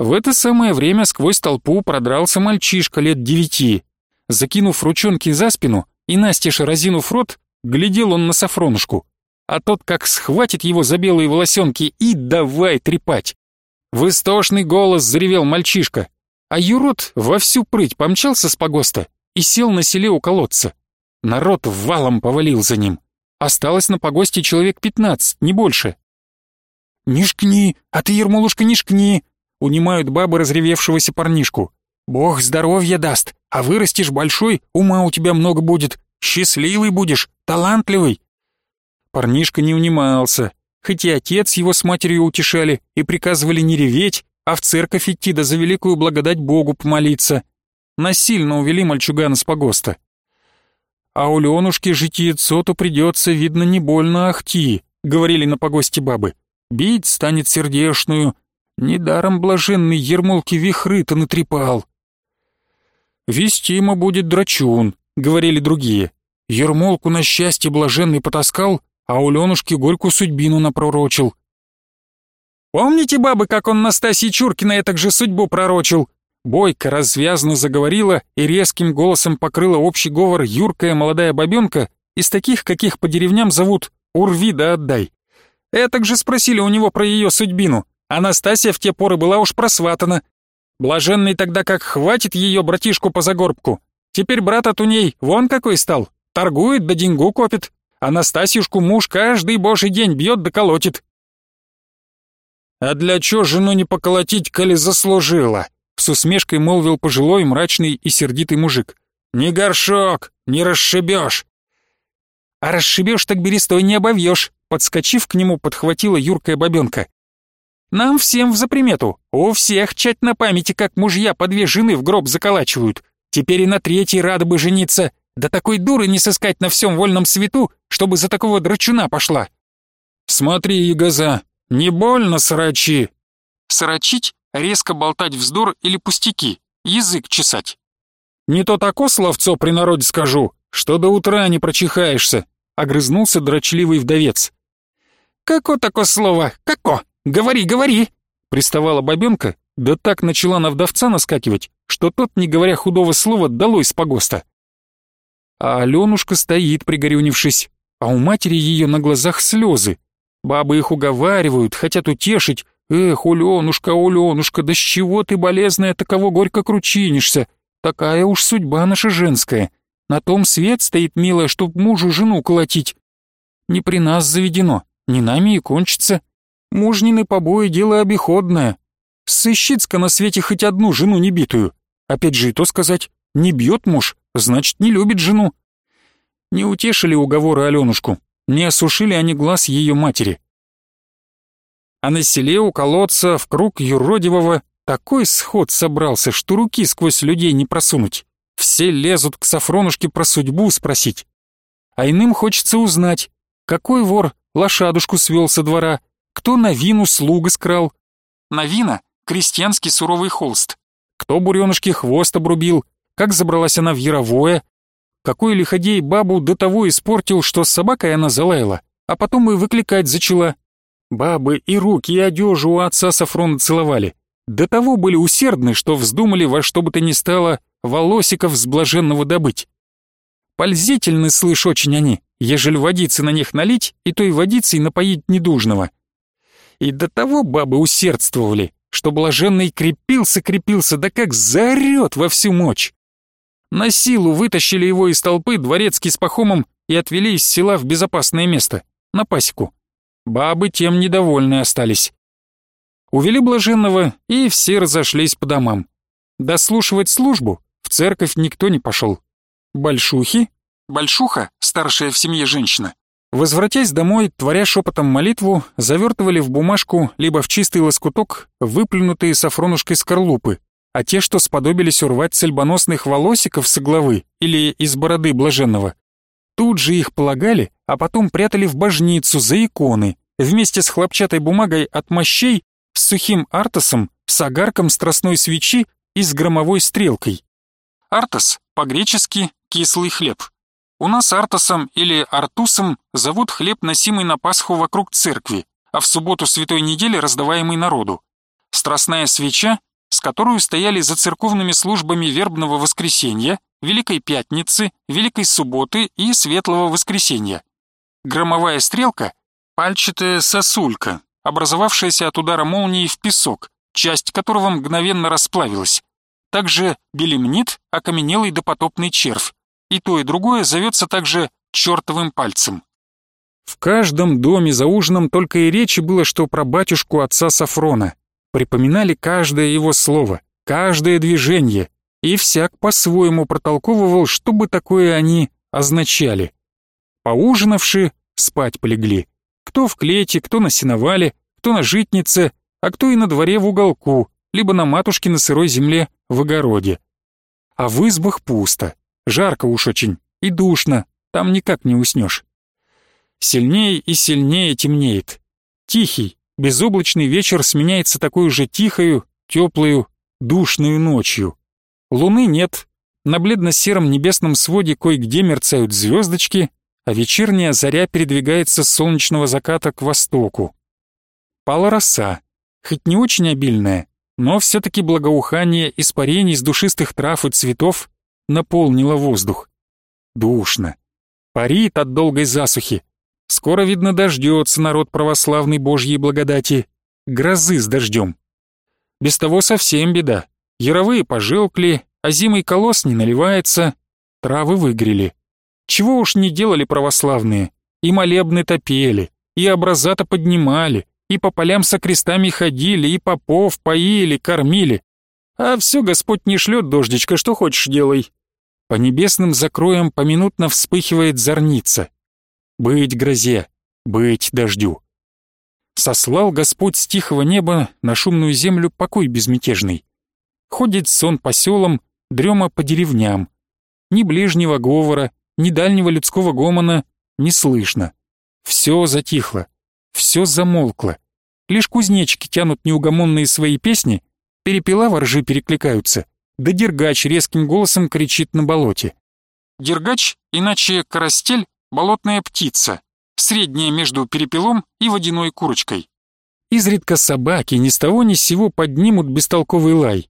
В это самое время сквозь толпу продрался мальчишка лет девяти. Закинув ручонки за спину и настежь разинув рот, Глядел он на Сафронушку, а тот как схватит его за белые волосенки и давай трепать. В истошный голос заревел мальчишка, а Юрод во всю прыть помчался с погоста и сел на селе у колодца. Народ валом повалил за ним. Осталось на погосте человек пятнадцать, не больше. «Не шкни, а ты, Ермолушка, не шкни!» Унимают бабы разревевшегося парнишку. «Бог здоровья даст, а вырастешь большой, ума у тебя много будет, Счастливый будешь, талантливый!» Парнишка не унимался, хоть и отец его с матерью утешали и приказывали не реветь, а в церковь идти да за великую благодать Богу помолиться. Насильно увели мальчугана с погоста. «А у Ленушки житиецо-то придется, видно, не больно ахти», — говорили на погосте бабы. «Бить станет сердешную. Недаром блаженный Ермолки вихры-то натрепал». «Вестимо будет драчун», — говорили другие. Ермолку на счастье блаженный потаскал, а у Ленушки горькую судьбину напророчил. «Помните, бабы, как он Настасье Чуркина этак же судьбу пророчил?» Бойко развязно заговорила и резким голосом покрыла общий говор юркая молодая бабенка из таких, каких по деревням зовут «Урви да отдай». Этак же спросили у него про ее судьбину. Анастасия в те поры была уж просватана. Блаженный тогда как хватит ее братишку по загорбку, Теперь брат от у ней вон какой стал. Торгует да деньгу копит. Анастасюшку муж каждый божий день бьет да колотит. «А для чё жену не поколотить, коли заслужила?» С усмешкой молвил пожилой, мрачный и сердитый мужик. «Не горшок, не расшибешь!» «А расшибешь, так берестой не обовьешь!» Подскочив к нему, подхватила юркая бабенка. «Нам всем в запримету, у всех чать на памяти, как мужья по две жены в гроб заколачивают. Теперь и на третьей рада бы жениться. Да такой дуры не сыскать на всем вольном свету, чтобы за такого драчуна пошла. Смотри, Ягоза, не больно срачи. Срачить — резко болтать вздор или пустяки, язык чесать. Не то тако словцо при народе скажу, что до утра не прочихаешься, огрызнулся дрочливый вдовец. «Како тако слово? Како? Говори, говори!» Приставала бабенка, да так начала на вдовца наскакивать, что тот, не говоря худого слова, долой с погоста. А Аленушка стоит, пригорюнившись, а у матери ее на глазах слезы. Бабы их уговаривают, хотят утешить. «Эх, Уленушка, Уленушка, да с чего ты, болезная, таково горько кручинишься? Такая уж судьба наша женская. На том свет стоит, милая, чтоб мужу жену колотить. Не при нас заведено, не нами и кончится. Мужнины побои — дело обиходное. Сыщицка на свете хоть одну жену не битую. Опять же и то сказать, не бьет муж, значит не любит жену. Не утешили уговоры Аленушку, не осушили они глаз ее матери. а на селе у колодца в круг юродивого такой сход собрался, что руки сквозь людей не просунуть. Все лезут к Сафронушке про судьбу спросить. А иным хочется узнать, какой вор лошадушку свел со двора, кто новину слуга скрал. Новина — крестьянский суровый холст. Кто буренышке хвост обрубил, как забралась она в яровое, какой лиходей бабу до того испортил, что с собакой она залаяла, а потом и выкликать зачала. Бабы и руки, и одежу у отца Сафрона целовали. До того были усердны, что вздумали во что бы то ни стало волосиков с блаженного добыть. Пользительны, слышь, очень они, ежели водицы на них налить и той водицей напоить недужного. И до того бабы усердствовали, что блаженный крепился-крепился, да как заорет во всю мочь. На силу вытащили его из толпы дворецкий с пахомом и отвели из села в безопасное место, на пасеку. Бабы тем недовольны остались. Увели блаженного, и все разошлись по домам. Дослушивать службу в церковь никто не пошел. Большухи, большуха, старшая в семье женщина, возвратясь домой, творя шепотом молитву, завертывали в бумажку либо в чистый лоскуток выплюнутые сафронушкой скорлупы, а те, что сподобились урвать цельбоносных волосиков с головы или из бороды блаженного, тут же их полагали, а потом прятали в божницу за иконы, вместе с хлопчатой бумагой от мощей, с сухим артосом, с огарком страстной свечи и с громовой стрелкой. Артос по-гречески «кислый хлеб». У нас артосом или артусом зовут хлеб, носимый на Пасху вокруг церкви, а в субботу Святой недели раздаваемый народу. Страстная свеча с которой стояли за церковными службами вербного воскресенья, Великой Пятницы, Великой Субботы и Светлого Воскресенья. Громовая стрелка — пальчатая сосулька, образовавшаяся от удара молнии в песок, часть которого мгновенно расплавилась. Также белемнит — окаменелый допотопный червь. И то, и другое зовется также чертовым пальцем. В каждом доме за ужином только и речи было, что про батюшку отца Сафрона припоминали каждое его слово, каждое движение, и всяк по-своему протолковывал, что бы такое они означали. Поужинавши, спать полегли. Кто в клете, кто на сеновале, кто на житнице, а кто и на дворе в уголку, либо на матушке на сырой земле в огороде. А в избах пусто, жарко уж очень и душно, там никак не уснешь. Сильнее и сильнее темнеет. Тихий, безоблачный вечер сменяется такой же тихою, теплую, душную ночью. Луны нет, на бледно-сером небесном своде кое-где мерцают звездочки, а вечерняя заря передвигается с солнечного заката к востоку. Пала роса, хоть не очень обильная, но все-таки благоухание испарений с душистых трав и цветов наполнило воздух. Душно. Парит от долгой засухи, Скоро, видно, дождется народ православный Божьей благодати. Грозы с дождем. Без того совсем беда. Яровые пожелкли, а зимой колос не наливается, травы выгрели. Чего уж не делали православные. И молебны топели, и образа-то поднимали, и по полям со крестами ходили, и попов поили, кормили. А все Господь не шлет дождичка, что хочешь делай. По небесным закроям поминутно вспыхивает зорница, быть грозе, быть дождю. Сослал Господь с тихого неба на шумную землю покой безмятежный. Ходит сон по селам, дрема по деревням. Ни ближнего говора, ни дальнего людского гомона не слышно. Все затихло, все замолкло. Лишь кузнечики тянут неугомонные свои песни, перепела воржи перекликаются, да дергач резким голосом кричит на болоте. Дергач, иначе карастель, болотная птица, средняя между перепелом и водяной курочкой. Изредка собаки ни с того ни с сего поднимут бестолковый лай.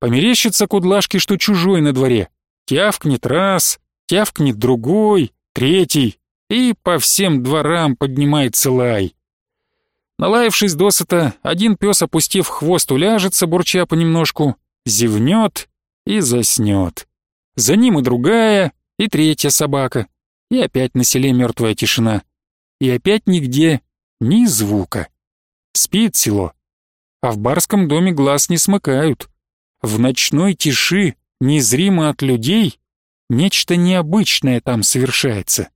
Померещится кудлашки, что чужой на дворе. Тявкнет раз, тявкнет другой, третий, и по всем дворам поднимается лай. Налаявшись досыта, один пес, опустив хвост, уляжется, бурча понемножку, зевнет и заснет. За ним и другая, и третья собака. И опять на селе мертвая тишина. И опять нигде ни звука. Спит село. А в барском доме глаз не смыкают. В ночной тиши, незримо от людей, нечто необычное там совершается.